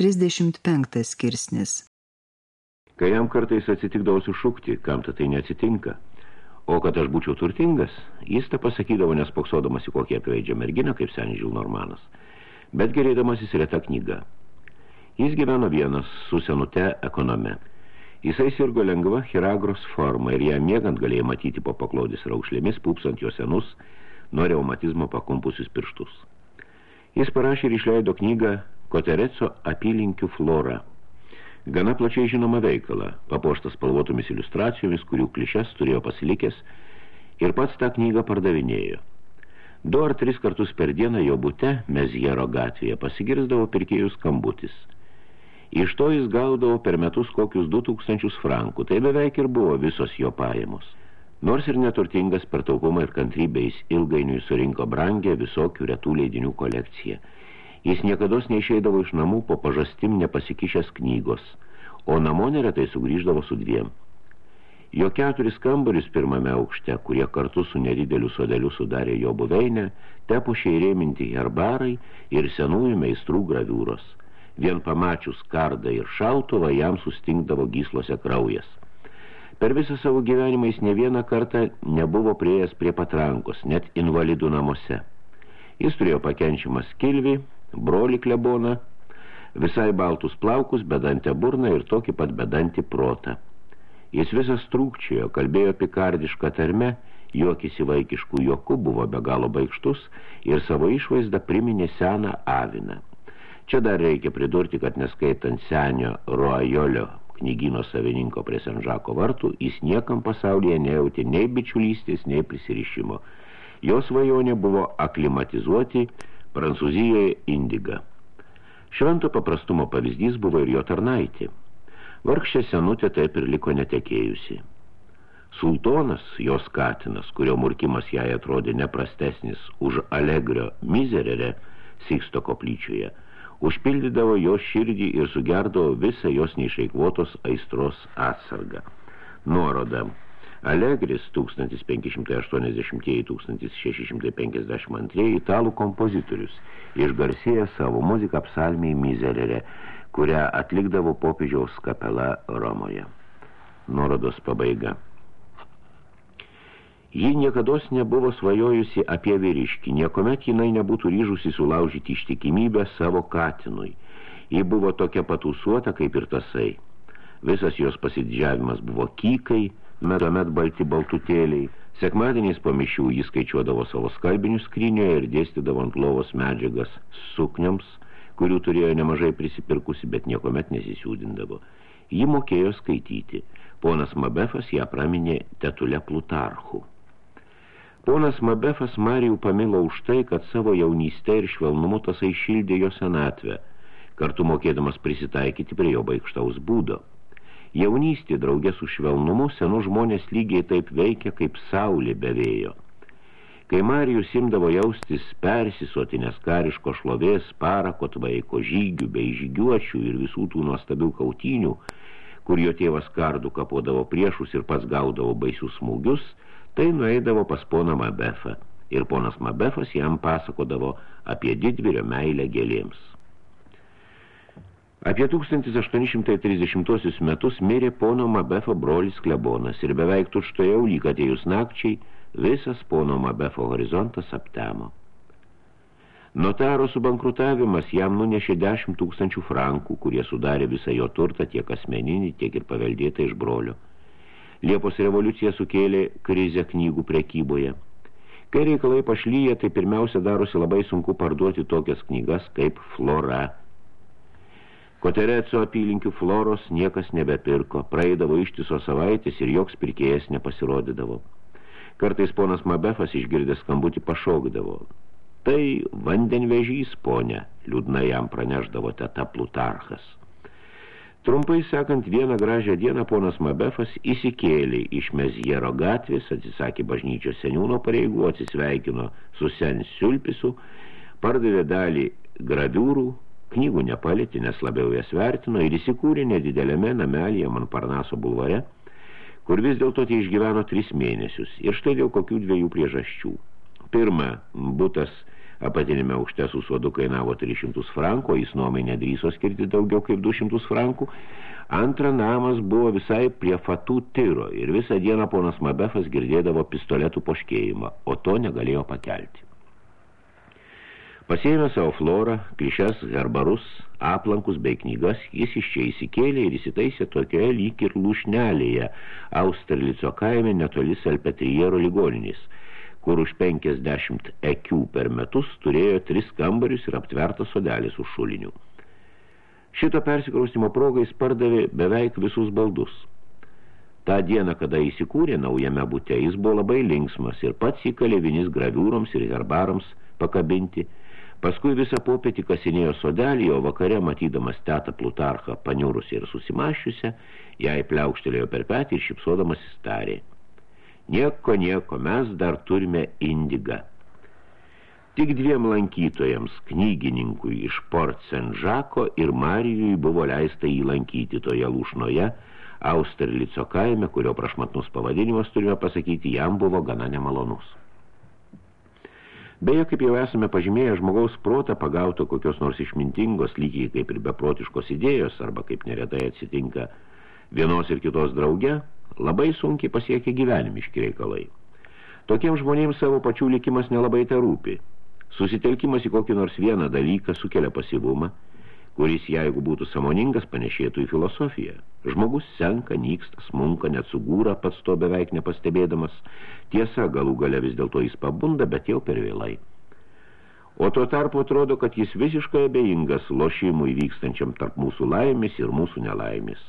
35 skirsnis Kai jam kartais atsitikdavo sušukti, kam tai neatsitinka. O kad aš būčiau turtingas, jis tą pasakydavo nespoksodamas į kokią apveidžią merginą, kaip senis Žilnormanas, bet gerėdamasis reta knyga. Jis gyveno vienas su senute ekonome. Jisai sirgo lengva chiragros forma ir ją miegant galėjo matyti po paklodis raukšlėmis, pūpsant jo senus, nuo reumatizmo pakumpusius pirštus. Jis parašė ir išleido knygą Kotereco apylinkių flora. Gana plačiai žinoma veikala, papuoštas spalvotomis iliustracijomis, kurių klišes turėjo pasilikęs, ir pats tą knygą pardavinėjo. Du ar tris kartus per dieną jo bute, Mezjero gatvėje, pasigirsdavo pirkėjų skambutis. Iš to jis gaudavo per metus kokius 2000 frankų, tai beveik ir buvo visos jo pajamos. Nors ir neturtingas per taupumą ir kantrybę jis ilgainiui surinko brangę visokių retų leidinių kolekciją – Jis niekados neišeidavo iš namų po pažastim nepasikišęs knygos, o namo neretai sugrįždavo su dviem. Jo keturis kambarius pirmame aukšte, kurie kartu su nedideliu sodeliu sudarė jo buveinę, tepušė įrėminti herbarai ir senųjų meistrų graviūros. Vien pamačius kardą ir šautuvą jam sustingdavo gyslose kraujas. Per visą savo gyvenimą jis ne vieną kartą nebuvo prieėjęs prie patrankos, net invalidų namuose. Jis turėjo pakenčiamą skilvį, broli kleboną, visai baltus plaukus, bedantę burną ir tokį pat bedantį protą. Jis visas trūkčiojo, kalbėjo pikardišką tarme, juokisi vaikiškų juokų, buvo be galo baigštus ir savo išvaizdą priminė seną aviną. Čia dar reikia pridurti, kad neskaitant senio Roajolio knygino savininko prie Senžako vartų, jis niekam pasaulyje nejauti nei bičiulystės, nei prisirišimo. Jos svajonė buvo aklimatizuoti Prancūzijoje indiga. Švento paprastumo pavyzdys buvo ir jo tarnaitė. Vargšė senutė taip ir liko netekėjusi. Sultonas, jos katinas, kurio murkimas jai atrodė neprastesnis už Alegrio mizerere Siksto koplyčioje, užpildydavo jos širdį ir sugerdavo visą jos neišeikvotos aistros atsargą. Nuoroda Allegris 1580-1652 italų kompozitorius išgarsėja savo muziką psalmiai Mizerere, kurią atlikdavo popiežiaus kapela Romoje. Nuorodos pabaiga. Ji niekados nebuvo svajojusi apie vyriškį, niekomet jinai nebūtų ryžusi sulaužyti ištikimybę savo katinui. Ji buvo tokia patūsuota kaip ir tasai. Visas jos pasididžiavimas buvo kykai, medomet balti baltutėliai. Sekmadieniais po mišių jis skaičiuodavo savo skalbinius skrynioje ir dėstydavo ant lovos medžiagas sukniams, kurių turėjo nemažai prisipirkusi, bet niekomet nesisiūdindavo. Ji mokėjo skaityti. Ponas Mabefas ją praminė tetulė Plutarchų. Ponas Mabefas Marijų pamilo už tai, kad savo jaunystę ir švelnumu tasai šildė jo senatvę, kartu mokėdamas prisitaikyti prie jo baigštaus būdo. Jaunystė draugė su švelnumu senų žmonės lygiai taip veikia, kaip saulė be vėjo. Kai Marijus imdavo jaustis persisotinės kariško šlovės, parako tvaiko žygių bei žygiuočių ir visų tų nuostabių kautynių, kur jo tėvas kardų kapodavo priešus ir pats gaudavo baisius smūgius, tai nueidavo pas poną Mabefą ir ponas Mabefas jam pasakodavo apie didvirio meilę gėlėms. Apie 1830 metus mirė pono Mabefo brolis Klebonas ir beveik tučtojau lyg atėjus nakčiai visas pono Mabefo horizontas aptemo. Notaro subankrutavimas jam nunešė 10 tūkstančių frankų, kurie sudarė visą jo turtą tiek asmeninį, tiek ir paveldėtą iš brolio. Liepos revoliucija sukėlė krizę knygų prekyboje. Kai reikalai pašlyja, tai pirmiausia darosi labai sunku parduoti tokias knygas kaip Flora – Kotereco apylinkių floros niekas nebepirko, praeidavo ištiso savaitės ir joks pirkėjas nepasirodydavo. Kartais ponas Mabefas išgirdęs skambutį pašaukdavo. Tai vandenvežys, ponė, liūdna jam praneždavo teta Plutarchas. Trumpai sakant, vieną gražią dieną ponas Mabefas įsikėlė iš Mezjero gatvės, atsisakė bažnyčios seniūno pareigų, atsisveikino su sen Siulpisu, pardavė dalį graviūrų, Knygų nepalėti, nes labiau jas vertino ir įsikūrė nedidelėme namelėje Manparnaso bulvare, kur vis dėlto tai išgyveno tris mėnesius ir štai dėl kokių dviejų priežasčių. Pirma, butas apatinėme aukšte su suodu kainavo 300 frankų, jis nuomai nedryso skirti daugiau kaip 200 frankų. Antra namas buvo visai prie fatų tyro ir visą dieną ponas Mabefas girdėdavo pistoletų poškėjimą, o to negalėjo pakelti. Pasėmė savo florą, klišes, herbarus, aplankus bei knygas, jis iš čia įsikėlė ir įsitaisė tokioje lyg ir lūšnelėje Austerlico kaime netoli Salpetriero ligoninės – kur už 50 ekių per metus turėjo tris kambarius ir aptvertas sodelis už šulinių. Šito persikraustimo progai pardavė beveik visus baldus. Ta diena, kada įsikūrė naujame bute, jis buvo labai linksmas ir pats įkalė vinis graviūroms ir herbarams pakabinti. Paskui visą popietį kasinėjo sodelį, o vakare, matydamas tetą Plutarchą paniūrusi ir susimašiusią, jai pliaukštelėjo per petį ir šipsodamas įstarė – Nieko, nieko, mes dar turime indigą. Tik dviem lankytojams, knygininkui iš Port Saint-Žako ir Marijui buvo leista jį lankyti toje lūšnoje, Austerlico kaime, kurio prašmatnus pavadinimas, turime pasakyti, jam buvo gana nemalonus. Beje, kaip jau esame pažymėję, žmogaus protą pagauto kokios nors išmintingos, lygiai kaip ir beprotiškos idėjos, arba kaip neretai atsitinka vienos ir kitos drauge, labai sunkiai pasiekia gyvenimiški reikalai. Tokiems žmonėms savo pačių likimas nelabai te rūpi. Susitelkimas į kokį nors vieną dalyką sukelia pasivumą, kuris, jeigu būtų samoningas, panešėtų į filosofiją. Žmogus senka, nyksta, smunka, net sugūra, pats to beveik nepastebėdamas. Tiesa, galų gale vis dėlto jis pabunda, bet jau per vėlai. O tuo tarpu atrodo, kad jis visiškai abejingas lošimui vykstančiam tarp mūsų laimės ir mūsų nelaimės.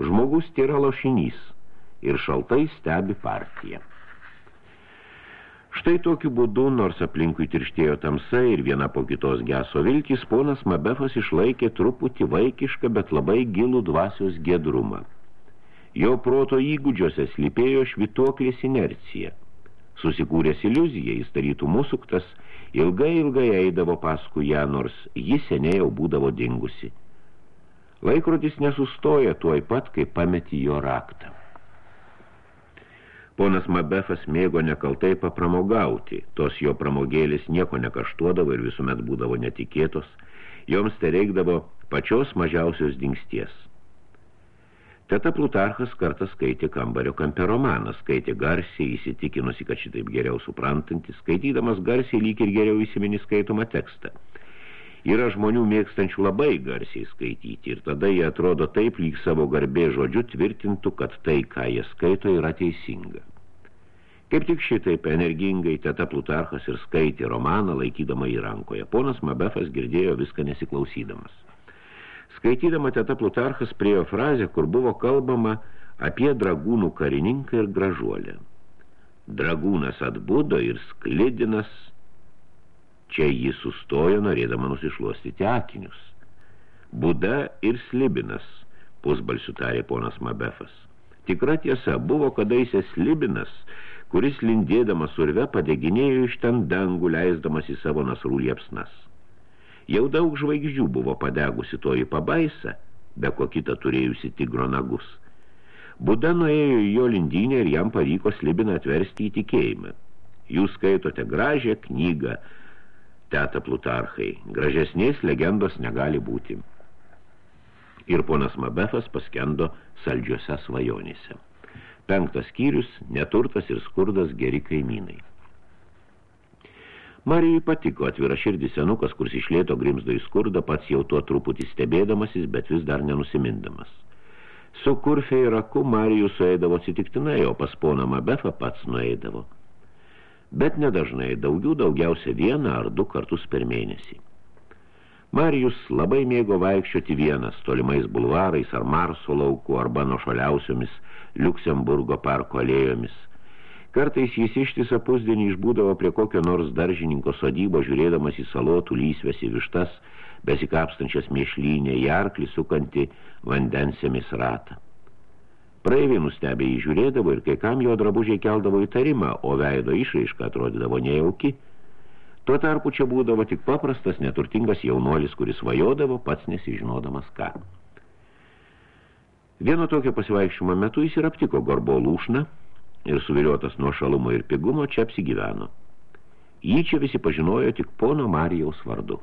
Žmogus tai yra lošinys – ir šaltai stebi partiją. Štai tokiu būdu, nors aplinkui tirštėjo tamsa ir viena po kitos geso vilkis, ponas Mabefas išlaikė truputį vaikišką, bet labai gilų dvasios gedrumą. Jo proto įgūdžiuose slypėjo švituoklės inercija. Susikūręs iliuziją, jis tarytų musuktas, ilgai ilgai eidavo paskui ją, nors ji seniai jau būdavo dingusi. Laikrodis nesustoja tuoj pat, kai pameti jo raktą. Ponas Mabefas mėgo nekaltai papramogauti, tos jo pramogėlis nieko nekaštuodavo ir visuomet būdavo netikėtos, joms tai reikdavo pačios mažiausios dingsties. Teta Plutarchas kartą skaitė kambario kamperomaną, skaitė garsiai, įsitikinusi, kad šitaip geriau suprantantis, skaitydamas garsiai lyg ir geriau įsimeni skaitomą tekstą – Yra žmonių mėgstančių labai garsiai skaityti ir tada jie atrodo taip, lyg savo garbė žodžiu tvirtintų, kad tai, ką jie skaito, yra teisinga. Kaip tik šitaip energingai teta Plutarchas ir skaitė romaną laikydama į rankoje. Ponas Mabefas girdėjo viską nesiklausydamas. Skaitydama teta Plutarchas priejo frazę, kur buvo kalbama apie dragūnų karininką ir gražuolę. Dragūnas atbudo ir sklidinas Čia jis sustojo, norėdama nusišluostyti akinius. Buda ir Slibinas, pusbalsių tarė ponas Mabefas. Tikra tiesa, buvo kadaise Slibinas, kuris lindėdamas urve padeginėjo iš ten dangų, leisdamas į savo nasrų liepsnas. Jau daug žvaigždžių buvo padegusi toji pabaisa, be ko kita turėjusi tigro nagus. Buda nuėjo į jo lindynę ir jam pavyko Slibiną atversti į tikėjimą. Jūs skaitote gražią knygą, teta Plutarchai, gražesnės legendos negali būti. Ir ponas Mabefas paskendo saldžiose svajonėse. Penktas skyrius – neturtas ir skurdas geri kaimynai. Marijai patiko atvira širdis senukas, kurs išlėto grimzdo į skurdą, pats jau tuo truputį stebėdamasis, bet vis dar nenusimindamas. Su kurfe ir aku Marijų sueidavo atsitiktinai, o pas poną Mabefą pats nueidavo – bet nedažnai daugiau daugiausia vieną ar du kartus per mėnesį. Marijus labai mėgo vaikščioti vienas tolimais bulvarais ar Marso lauku arba nuošaliausiomis Liuksemburgo parko alėjomis. Kartais jis ištisą pusdienį išbūdavo prie kokio nors daržininko sodybo, žiūrėdamas į salotų lysves į vištas, besikapstančias mėšlynę, į arklį sukanti vandensėmis ratą. Praeiviai nustebė jį žiūrėdavo ir kai kam jo drabužiai keldavo įtarimą, o veido išraiška atrodydavo nejauki. Tuo tarpu čia būdavo tik paprastas, neturtingas jaunuolis, kuris vajodavo, pats nesižinodamas ką. Vieno tokio pasivaikščiumo metu jis ir aptiko gorbo lūšną ir suviliotas nuo šalumo ir pigumo čia apsigyveno. Jį čia visi pažinojo tik pono Marijaus vardu.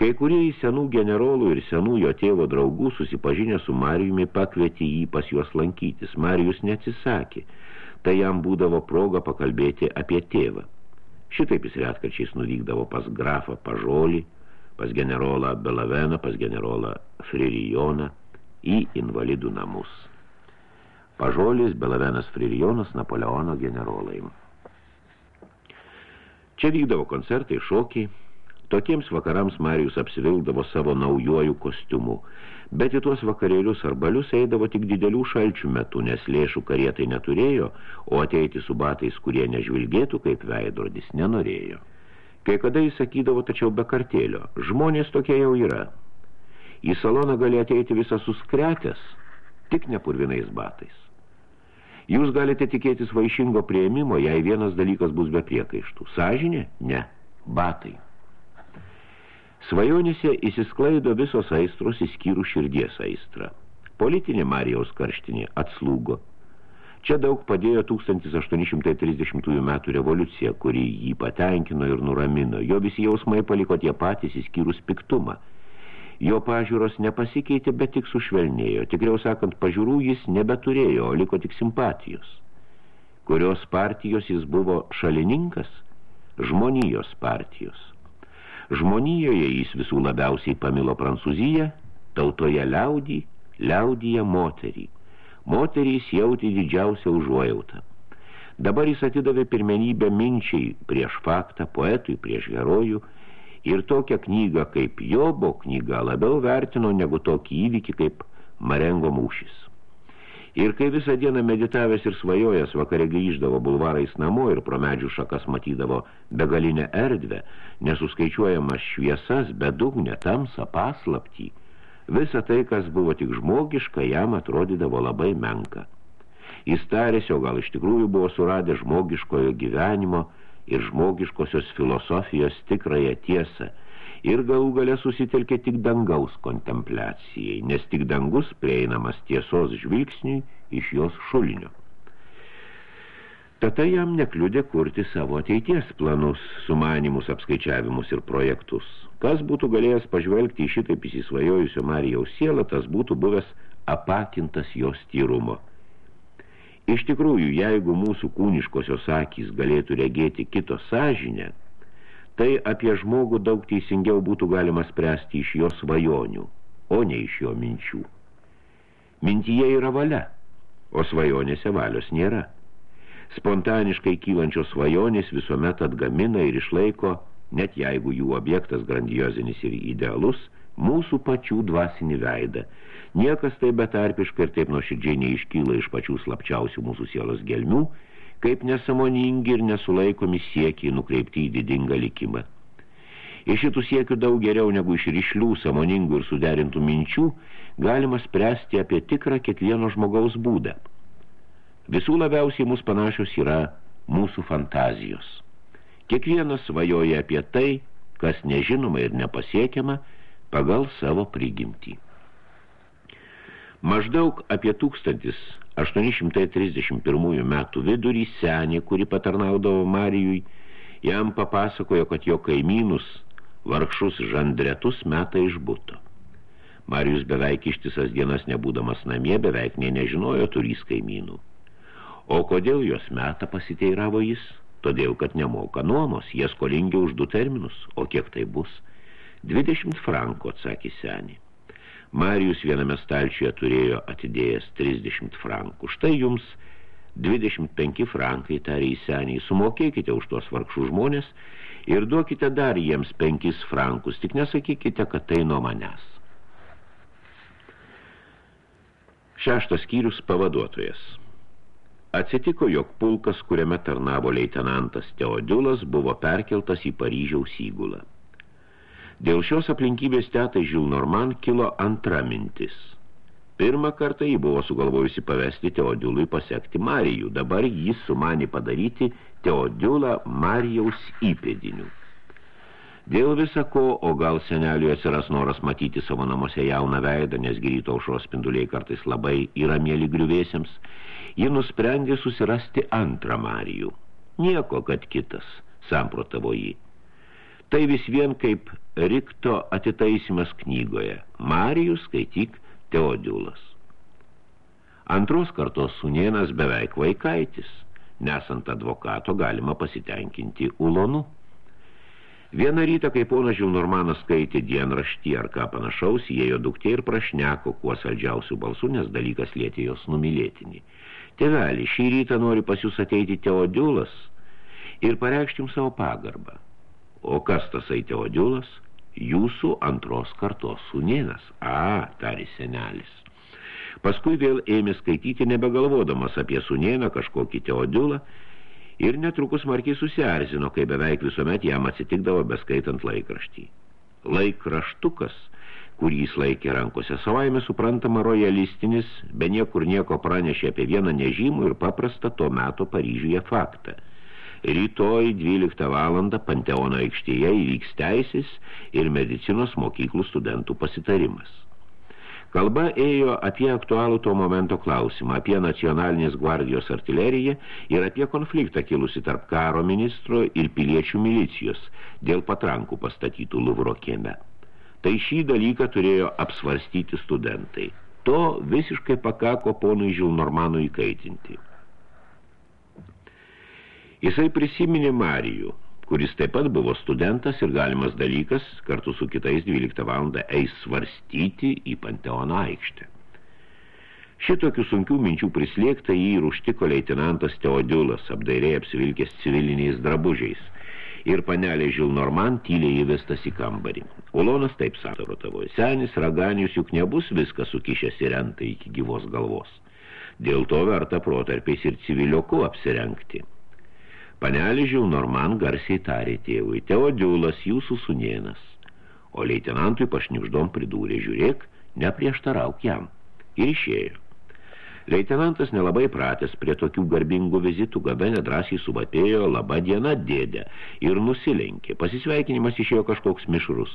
Kai kurie į senų generolų ir senų jo tėvo draugų susipažinę su Marijumi pakvietė jį pas juos lankytis. Marijus neatsisakė, tai jam būdavo proga pakalbėti apie tėvą. Šitaip jis retkarčiais nuvykdavo pas grafą Pažolį, pas generolą Belaveną, pas generolą Fririjoną į invalidų namus. Pažolis, Belavenas Fririjonas, Napoleono generolai. Čia vykdavo koncertai, šokiai. Tokiems vakarams Marijus apsivilkdavo savo naujuoju kostiumu, bet į tuos vakarėlius ar balius eidavo tik didelių šalčių metu, nes lėšų karietai neturėjo, o ateiti su batais, kurie nežvilgėtų kaip veidrodis, nenorėjo. Kai kada jis sakydavo, tačiau be kartėlio, žmonės tokie jau yra. Į saloną gali ateiti visas suskretęs, tik nepurvinais batais. Jūs galite tikėtis vaišingo prieimimo, jei vienas dalykas bus be priekaištų. Sąžinė? Ne. Batai. Svajonėse įsisklaido visos aistros įskyrų širdies aistrą. Politinė Marijaus karštinė atslūgo. Čia daug padėjo 1830 metų revoliucija, kuri jį patenkino ir nuramino. Jo visi jausmai paliko tie patys įskyrus piktumą. Jo pažiūros nepasikeitė, bet tik sušvelnėjo. Tikriau sakant, pažiūrų jis nebeturėjo, o liko tik simpatijos. Kurios partijos jis buvo šalininkas? Žmonijos partijos. Žmonijoje jis visų labiausiai pamilo Prancūziją, tautoje liaudį, liaudyje moterį. Moterys jauti didžiausią užuojautą. Dabar jis atidavė pirmenybę minčiai prieš faktą, poetui prieš herojų ir tokią knygą kaip Jobo knyga labiau vertino negu tokį įvykį kaip Marengo mūšis. Ir kai visą dieną meditavęs ir svajojęs vakare grįždavo bulvarais namo ir pro medžių šakas matydavo begalinę erdvę, nesuskaičiuojamas šviesas, bedugnę, tamsą, paslaptį, visa tai, kas buvo tik žmogiška, jam atrodydavo labai menka. Jis tarėsi, o gal iš tikrųjų buvo suradę žmogiškojo gyvenimo ir žmogiškosios filosofijos tikrąją tiesą – ir galų gale susitelkė tik dangaus kontempliacijai, nes tik dangus prieinamas tiesos žvilgsniui iš jos šulinio. Tata jam nekliudė kurti savo ateities planus, sumanimus, apskaičiavimus ir projektus. Kas būtų galėjęs pažvelgti į šitaip įsisvajojusio Marijaus sielą, tas būtų buvęs apakintas jos tyrumo. Iš tikrųjų, jeigu mūsų kūniškosios akys galėtų regėti kito sąžinę, tai apie žmogų daug teisingiau būtų galima spręsti iš jo svajonių, o ne iš jo minčių. Mintyje yra valia, o svajonėse valios nėra. Spontaniškai kylančios svajonės visuomet atgamina ir išlaiko, net jeigu jų objektas grandiozinis ir idealus, mūsų pačių dvasinį veidą. Niekas taip betarpiškai ir taip nuoširdžiai neiškyla iš pačių slapčiausių mūsų sielos gelmių, kaip nesamoningi ir nesulaikomi siekiai nukreipti į didingą likimą. Iš šitų siekių daug geriau negu iš ryšlių, samoningų ir suderintų minčių galima spręsti apie tikrą kiekvieno žmogaus būdą. Visų labiausiai mūsų panašios yra mūsų fantazijos. Kiekvienas svajoja apie tai, kas nežinoma ir nepasiekiama pagal savo prigimtį. Maždaug apie 1831 metų vidurį senė, kuri patarnaudavo Marijui, jam papasakojo, kad jo kaimynus, vargšus žandretus meta iš buto. Marijus beveik ištisas dienas nebūdamas namie, beveik nė nežinojo turys kaimynų. O kodėl jos meta pasiteiravo jis? Todėl, kad nemoka nuomos, jie skolingi už du terminus, o kiek tai bus? 20 franko, atsakė senį. Marijus viename stalčiuje turėjo atidėjęs 30 frankų. Štai jums 25 frankai, tarė į seniai, sumokėkite už tuos vargšų žmonės ir duokite dar jiems 5 frankus, tik nesakykite, kad tai nuo manęs. Šeštas skyrius pavaduotojas. Atsitiko, jog pulkas, kuriame tarnavo leitenantas Teodiulas, buvo perkeltas į Paryžiaus įgulą. Dėl šios aplinkybės tetai Žilnorman kilo antra mintis. Pirmą kartą jį buvo sugalvojusi pavesti Teodului pasiekti Marijų, dabar jis sumanė padaryti Teodulą Marijaus įpėdinių. Dėl visa ko, o gal seneliui atsiras noras matyti savo namuose jauną veidą, nes gryto aušros spinduliai kartais labai yra mėly griuvėsiams, ji nusprendė susirasti antrą Marijų. Nieko, kad kitas – samprotavo jį. Tai vis vien kaip Rikto atitaisimas knygoje. Marijus skaityk Teodiulas. Antros kartos sunienas beveik vaikaitis. Nesant advokato galima pasitenkinti ulonu. Vieną rytą, kai ponas Žilnormanas skaitė dienraštį ar ką panašaus, įėjo duktė ir prašneko kuo saldžiausių balsų, nes dalykas lietė jos numylėtinį. Tėvelį, šį rytą nori pas jūs ateiti Teodiulas ir pareikšti jums savo pagarbą. O kas tasai Teodiulas? Jūsų antros kartos sunėnas. A, tari senelis. Paskui vėl ėmė skaityti nebegalvodamas apie sunėną kažkokį Teodulą ir netrukus markiai susierzino, kai beveik visuomet jam atsitikdavo beskaitant laikraštį. Laikraštukas, kurį jis laikė rankose, savaime suprantama rojalistinis, be niekur nieko pranešė apie vieną nežymų ir paprastą to meto Paryžiuje faktą. Rytoj 12 valandą Panteono aikštėje įvyks teisės ir medicinos mokyklų studentų pasitarimas. Kalba ėjo apie aktualų to momento klausimą, apie nacionalinės gvardijos artileriją ir apie konfliktą kilusi tarp karo ministro ir piliečių milicijos dėl patrankų pastatytų Luvro kieme. Tai šį dalyką turėjo apsvarstyti studentai. To visiškai pakako ponui Žilnormanui įkaitinti. Jisai prisiminė Marijų, kuris taip pat buvo studentas ir galimas dalykas, kartu su kitais 12 valandą eis svarstyti į Panteono aikštę. Šitokių sunkių minčių prislėgta jį ir užtiko leitinantas Teodiulas, apdairiai apsivilkęs civiliniais drabužiais, ir panelė Žilnorman tyliai įvestas į kambarį. Ulonas taip satarotavo, senis raganius juk nebus viskas sukišęs į rentą iki gyvos galvos. Dėl to verta protarpiais ir civilioku apsirengti. Panelį Žilnorman garsiai tarė tėvui, Teodiulas jūsų sunėnas. O leitenantui pašniukždom pridūrė, žiūrėk, neprieštarauk jam. Ir išėjo. Leitenantas nelabai pratęs prie tokių garbingų vizitų gada nedrasiai suvatėjo laba diena dėdė ir nusilenkė. Pasisveikinimas išėjo kažkoks mišrus.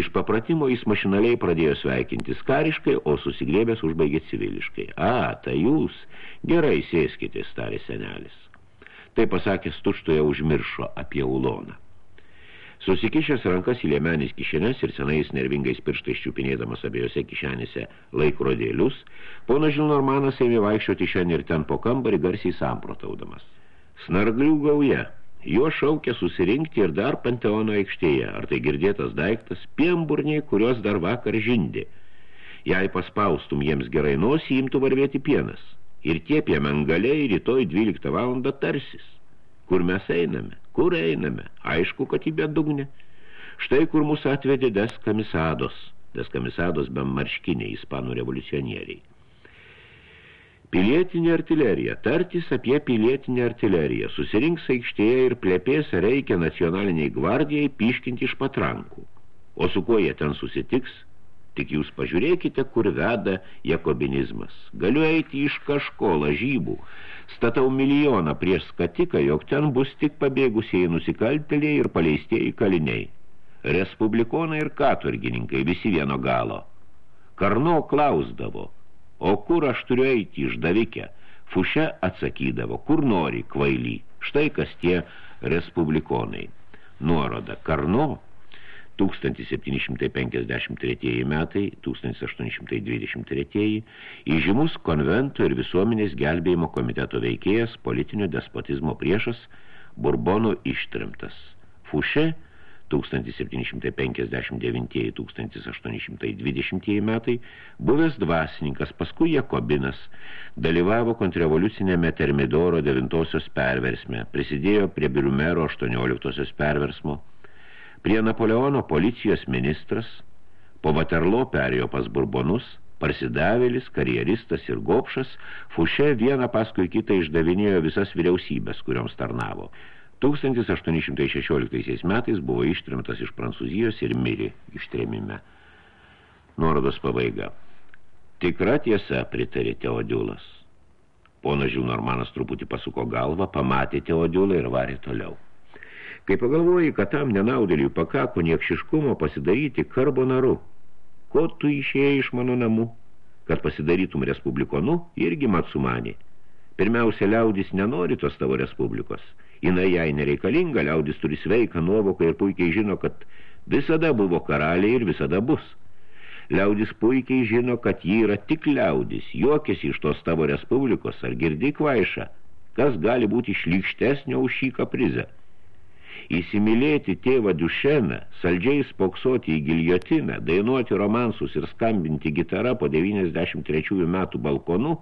Iš papratimo jis mašinaliai pradėjo sveikintis kariškai, o susigrėbęs užbaigė civiliškai. A, tai jūs, gerai sėskite, starė senelis. Tai pasakęs tuštoje užmiršo apie uloną. Susikišęs rankas į liemenis kišenes ir senais nervingais pirštais čiupinėdamas abiejose kišenėse laikrodėlius, ponas Žilnormanas ėmė vaikščioti šiandien ir ten po kambarį garsiai samprotaudamas. Snarglių gauja, jo šaukia susirinkti ir dar Panteono aikštėje, ar tai girdėtas daiktas, piemburniai, kurios dar vakar žindė. Jei paspaustum jiems gerai nosį, imtų varvėti pienas ir tie piemengaliai rytoj 12 valandą tarsis. Kur mes einame? Kur einame? Aišku, kad į bedugnę. Štai kur mūsų atvedė deskamisados, deskamisados be marškiniai ispanų revoliucionieriai. Pilietinė artilerija, tartis apie pilietinę artileriją, susirinks aikštėje ir plėpės reikia nacionaliniai gvardijai piškinti iš patrankų. O su kuo jie ten susitiks, Tik jūs pažiūrėkite, kur veda jakobinizmas. Galiu eiti iš kažko lažybų. Statau milijoną prieš skatiką, jog ten bus tik pabėgusieji nusikaltėliai ir paleistieji kaliniai. Respublikonai ir katurgininkai visi vieno galo. Karno klausdavo, o kur aš turiu eiti išdavikę? Fuše atsakydavo, kur nori, kvaily. Štai kas tie respublikonai. Nuoroda, Karno 1753 metai, 1823 įžymus konvento ir visuomenės gelbėjimo komiteto veikėjas politinio despotizmo priešas Bourbono ištrimtas. Fuše 1759-1820 metai buvęs dvasininkas, paskui Jakobinas, dalyvavo kontrrevoliucinėme Termidoro 9 perversme, prisidėjo prie Birumero 18 perversmo, Prie Napoleono policijos ministras, po Vaterlo perėjo pas Burbonus, parsidavėlis, karjeristas ir gopšas, Fuše vieną paskui kitą išdavinėjo visas vyriausybės, kurioms tarnavo. 1816 metais buvo ištrimtas iš Prancūzijos ir mirė ištrėmime. Nuorodos pabaiga. Tikra tiesa, pritarė Teodiulas. Ponas Žilnormanas truputį pasuko galvą, pamatė Teodiulą ir varė toliau. Kai pagalvoji, kad tam nenaudėliui pakako niekšiškumo pasidaryti karbonaru, ko tu išėjai iš mano namų, kad pasidarytum respublikonu, irgi mat sumanė. Pirmiausia, liaudis nenori tos tavo respublikos. Jinai jai nereikalinga, liaudis turi sveiką nuovoką ir puikiai žino, kad visada buvo karaliai ir visada bus. Liaudis puikiai žino, kad ji yra tik liaudis, juokėsi iš tos tavo respublikos, ar girdi kvaišą, kas gali būti šlykštesnio už šį kaprizę. Įsimylėti tėvą Dušeną, saldžiai spoksoti į giljotiną, dainuoti romansus ir skambinti gitarą po 93 metų balkonu,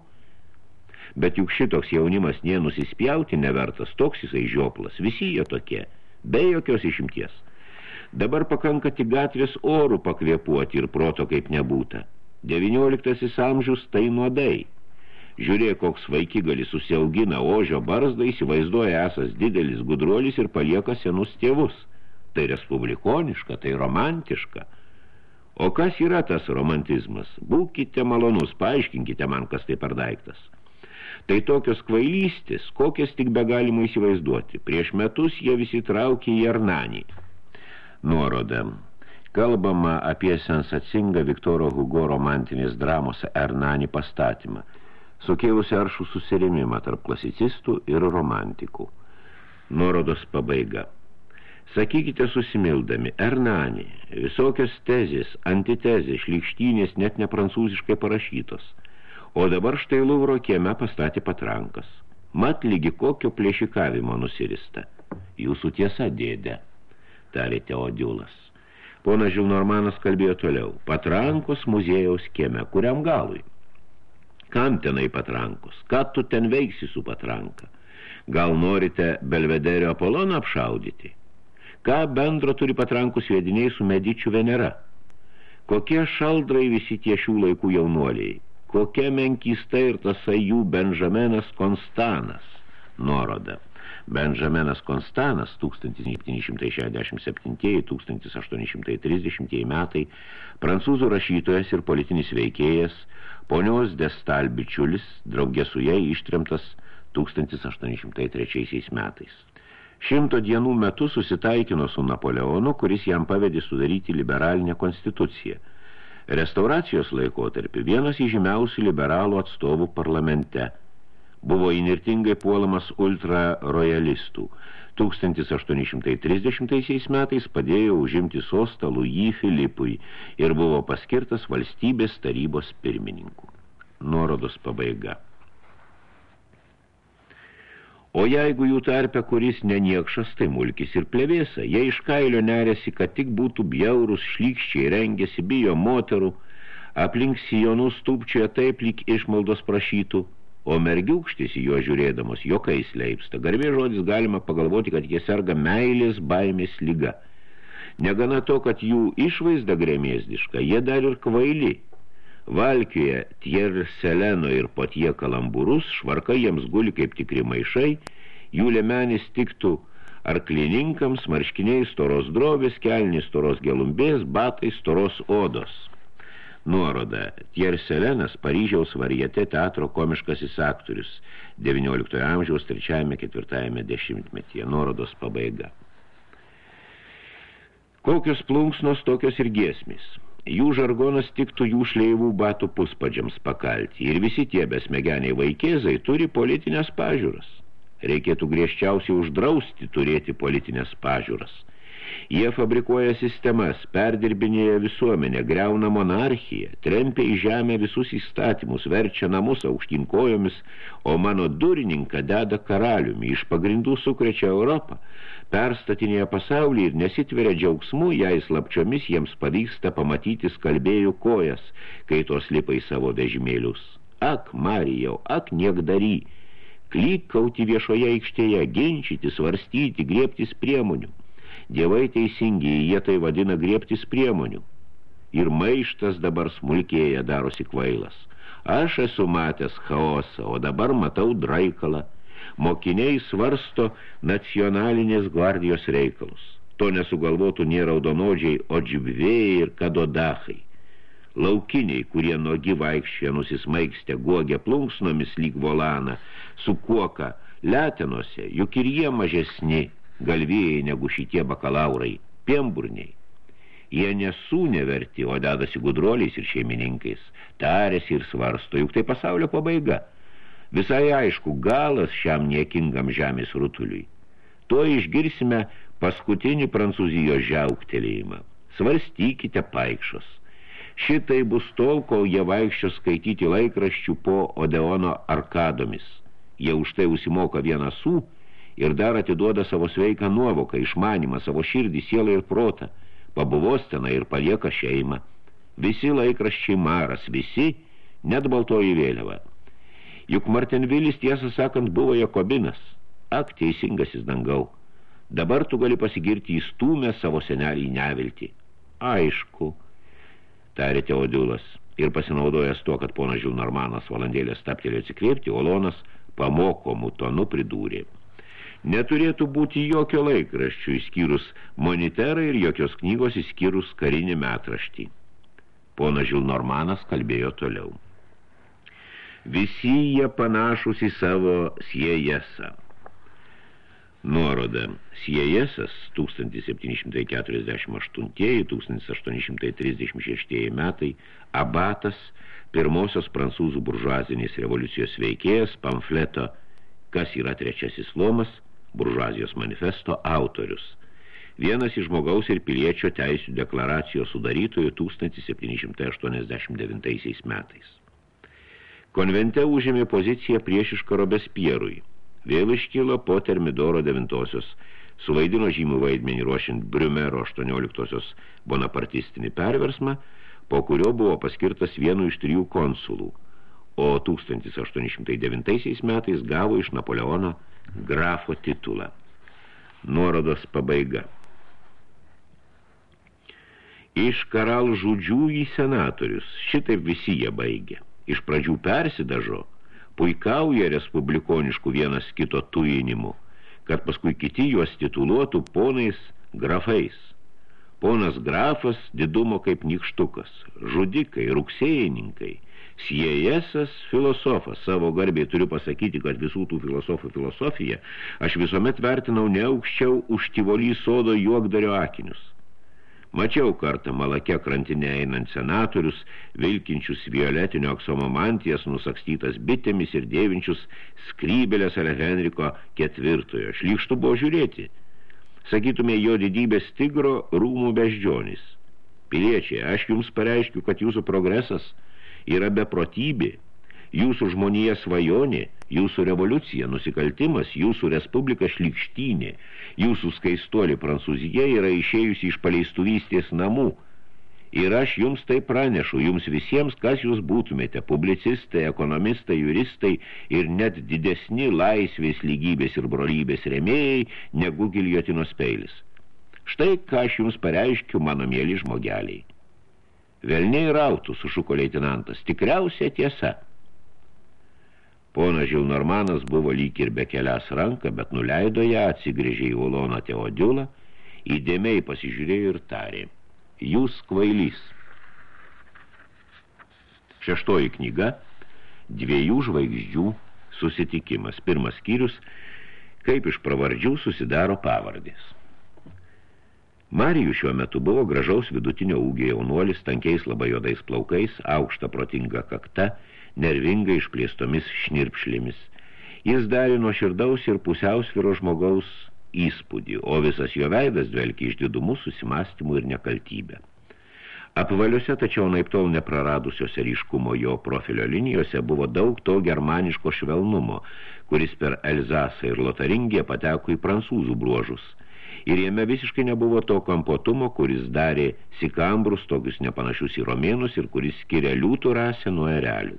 bet juk šitoks jaunimas nie nusispjauti nevertas, toks jisai žioplas, visi jie tokie, be jokios išimties. Dabar pakanka tik gatvės orų pakvėpuoti ir proto kaip nebūta. 19 amžius tai nuodai. Žiūrėk, koks vaikigalis susiaugina ožio barzdą, įsivaizduoja esas didelis gudruolis ir palieka senus tėvus. Tai respublikoniška, tai romantiška. O kas yra tas romantizmas? Būkite malonus, paaiškinkite man, kas tai per daiktas. Tai tokios kvailystės, kokias tik be galima įsivaizduoti. Prieš metus jie visi traukė į Arnanį. Nuoroda. Kalbama apie sensacingą Viktoro Hugo romantinės dramos Ernani pastatymą – sukėlusi aršų susirėmimą tarp klasicistų ir romantikų. Nuorodos pabaiga. Sakykite susimildami, Ernani, visokios tezės, antitezės, šlikštynės net ne prancūziškai parašytos. O dabar štai Luvro kieme pastatė patrankas. Mat lygi kokio plėšikavimo nusirista. Jūsų tiesa, dėdė, tarė Teodiulas. Pona Žilnormanas kalbėjo toliau. Patrankos muziejaus kieme, kuriam galui? Kam tenai patrankos? Ką tu ten veiksi su patranka? Gal norite Belvederio Apoloną apšaudyti? Ką bendro turi patrankų sviediniai su medičių Venera? Kokie šaldrai visi tie šių laikų jaunuoliai? Kokia menkista ir tasai jų Benžamenas Konstanas? Nuoroda. Benžamenas Konstanas 1767-1830 metai, prancūzų rašytojas ir politinis veikėjas, ponios Destal bičiulis, draugė su jai ištrimtas 1803 metais. Šimto dienų metu susitaikino su Napoleonu, kuris jam pavedė sudaryti liberalinę konstituciją. Restauracijos laikotarpį vienas įžymiausių liberalų atstovų parlamente – buvo inirtingai puolamas ultrarojalistų. 1830 metais padėjo užimti sostą Louis Filipui ir buvo paskirtas valstybės tarybos pirmininku. Nuorodos pabaiga. O jeigu jų tarpe, kuris neniekšas, tai mulkis ir plevėsa, jie iš kailio nerėsi, kad tik būtų bjaurus, šlykščiai rengėsi, bijo moterų, aplink sijonus tūpčioje taip lyg išmaldos prašytų, o mergiukštis juo žiūrėdamos jokais leipsta. Garbė žodis galima pagalvoti, kad jie serga meilės baimės lyga. Negana to, kad jų išvaizda grėmėsdiška, jie dar ir kvaili. Valkiuje tier seleno ir patie kalamburus, švarkai jiems guli kaip tikri maišai, jų lemenis tiktų arklininkams, marškiniai storos drobės, kelnis storos gelumbės, batai storos odos. Nuoroda. Tierselenas Paryžiaus variete teatro komiškasis aktorius 19 amžiaus 3-4 dešimtmetyje. Nuorodos pabaiga. Kokios plunksnos, tokios ir giesmės. Jų žargonas tiktų jų šleivų batų puspadžiams pakalti. Ir visi tie besmegeniai vaikėzai turi politinės pažiūras. Reikėtų griežčiausiai uždrausti turėti politinės pažiūras – Jie fabrikuoja sistemas, perdirbinėja visuomenę, greuna monarchiją, trempia į žemę visus įstatymus, verčia namus aukštinkojomis, o mano durininką deda karaliumi, iš pagrindų sukrečia Europą, perstatinėja pasaulį ir nesitveria džiaugsmų, jei slapčiomis jiems pavyksta pamatyti skalbėjų kojas, kai tos lipa į savo vežimėlius. Ak, Marijau, ak, niekdary, klykauti viešoje aikštėje, ginčyti, svarstyti, griebtis priemonių. Dievai teisingi, jie tai vadina griebtis priemonių. Ir maištas dabar smulkėja, darosi kvailas. Aš esu matęs chaosą, o dabar matau draikalą. Mokiniai svarsto nacionalinės gvardijos reikalus. To nesugalvotų nie raudonodžiai, o džibvėjai ir kadodachai. Laukiniai, kurie nuogi vaikščia nusismaigstė, guogia plunksnomis lyg volaną, su kuoka, letenose, juk ir jie mažesni, galvėjai negu šitie bakalaurai, piemburniai. Jie nesūnė verti, o dedasi gudroliais ir šeimininkais, tarėsi ir svarsto, juk tai pasaulio pabaiga. Visai aišku, galas šiam niekingam žemės rutuliui. to išgirsime paskutinį prancūzijos žiauktelėjimą. Svarstykite paikšos. Šitai bus tol, kol jie vaikščio skaityti laikraščių po Odeono arkadomis. Jie už tai užsimoka vieną sų ir dar atiduoda savo sveiką nuovoką, išmanimą, savo širdį, sielą ir protą, pabuvos tenai ir palieka šeimą. Visi laikraščiai maras, visi, net baltoji vėliava. Juk Martinvilis, tiesą sakant, buvo Jakobinas. Ak, teisingasis dangau. Dabar tu gali pasigirti įstūmę savo senelį į neviltį. Aišku, tarė Teodiulas. Ir pasinaudojęs tuo, kad ponas Žilnormanas valandėlės staptelė atsikreipti, Olonas pamokomų tonu pridūrė. Neturėtų būti jokio laikraščių išskyrus moniterą ir jokios knygos išskyrus karinį metraštį. Pona Žilnormanas kalbėjo toliau. Visi jie panašus į savo siejesą. Nuoroda. Siejesas 1748-1836 metai, abatas, pirmosios prancūzų buržuazinės revoliucijos veikėjas, pamfleto Kas yra trečiasis lomas – buržuazijos manifesto autorius, vienas iš žmogaus ir piliečio teisių deklaracijos sudarytojų 1789 metais. Konvente užėmė poziciją priešišką Robespierui. Vėl iškilo po Termidoro devintosios, suvaidino žymų vaidmenį ruošiant Briumero 18-osios bonapartistinį perversmą, po kurio buvo paskirtas vienu iš trijų konsulų, o 1809 metais gavo iš Napoleono grafo titulą. Nuorodos pabaiga. Iš karal žudžių į senatorius, šitaip visi jie baigė. Iš pradžių persidažo, puikauja respublikoniškų vienas kito tujinimu, kad paskui kiti juos tituluotų ponais grafais. Ponas grafas didumo kaip nikštukas, žudikai, rugsėjininkai – Siejesas filosofas, savo garbiai turiu pasakyti, kad visų tų filosofų filosofija aš visuomet vertinau ne aukščiau už tivolį sodo juokdario akinius. Mačiau kartą malake krantinę einant senatorius, vilkinčius violetinio aksomo mantijas, nusakstytas bitėmis ir dėvinčius skrybelės ale Henriko ketvirtojo. Šlykštų buvo žiūrėti. Sakytume, jo didybės tigro rūmų beždžionis. Piliečiai, aš jums pareiškiu, kad jūsų progresas – yra beprotybė, jūsų žmonija svajonė, jūsų revoliucija, nusikaltimas, jūsų respublika šlikštynė, jūsų skaistuoli Prancūzija yra išėjusi iš paleistuvystės namų. Ir aš jums tai pranešu, jums visiems, kas jūs būtumėte, publicistai, ekonomistai, juristai ir net didesni laisvės lygybės ir brolybės remėjai negu giljotinos peilis. Štai ką aš jums pareiškiu, mano mėly žmogeliai. Velniai rautų, sušuko leitinantas, tikriausia tiesa. Ponas Žilnormanas buvo lyg ir be kelias ranką, bet nuleido ją, atsigrėžė į uloną Teodilą, įdėmiai pasižiūrėjo ir tarė. Jūs kvailys. Šeštoji knyga – dviejų žvaigždžių susitikimas. Pirmas skyrius – kaip iš pravardžių susidaro pavardės. Marijų šiuo metu buvo gražaus vidutinio ūgio jaunuolis, tankiais labai jodais plaukais, aukšta protinga kakta, nervingai išplėstomis šnirpšlėmis. Jis darė nuo širdaus ir pusiausviro žmogaus įspūdį, o visas jo veidas dvelkia išdidumu, susimastymu ir nekaltybę. Apvaliuose, tačiau naiptol nepraradusiose ryškumo jo profilio linijose buvo daug to germaniško švelnumo, kuris per Elzasą ir Lotaringiją pateko į prancūzų bruožus – ir jame visiškai nebuvo to kampotumo, kuris darė sikambrus tokius nepanašius į romėnus ir kuris skiria liūtų rasę nuo erelių.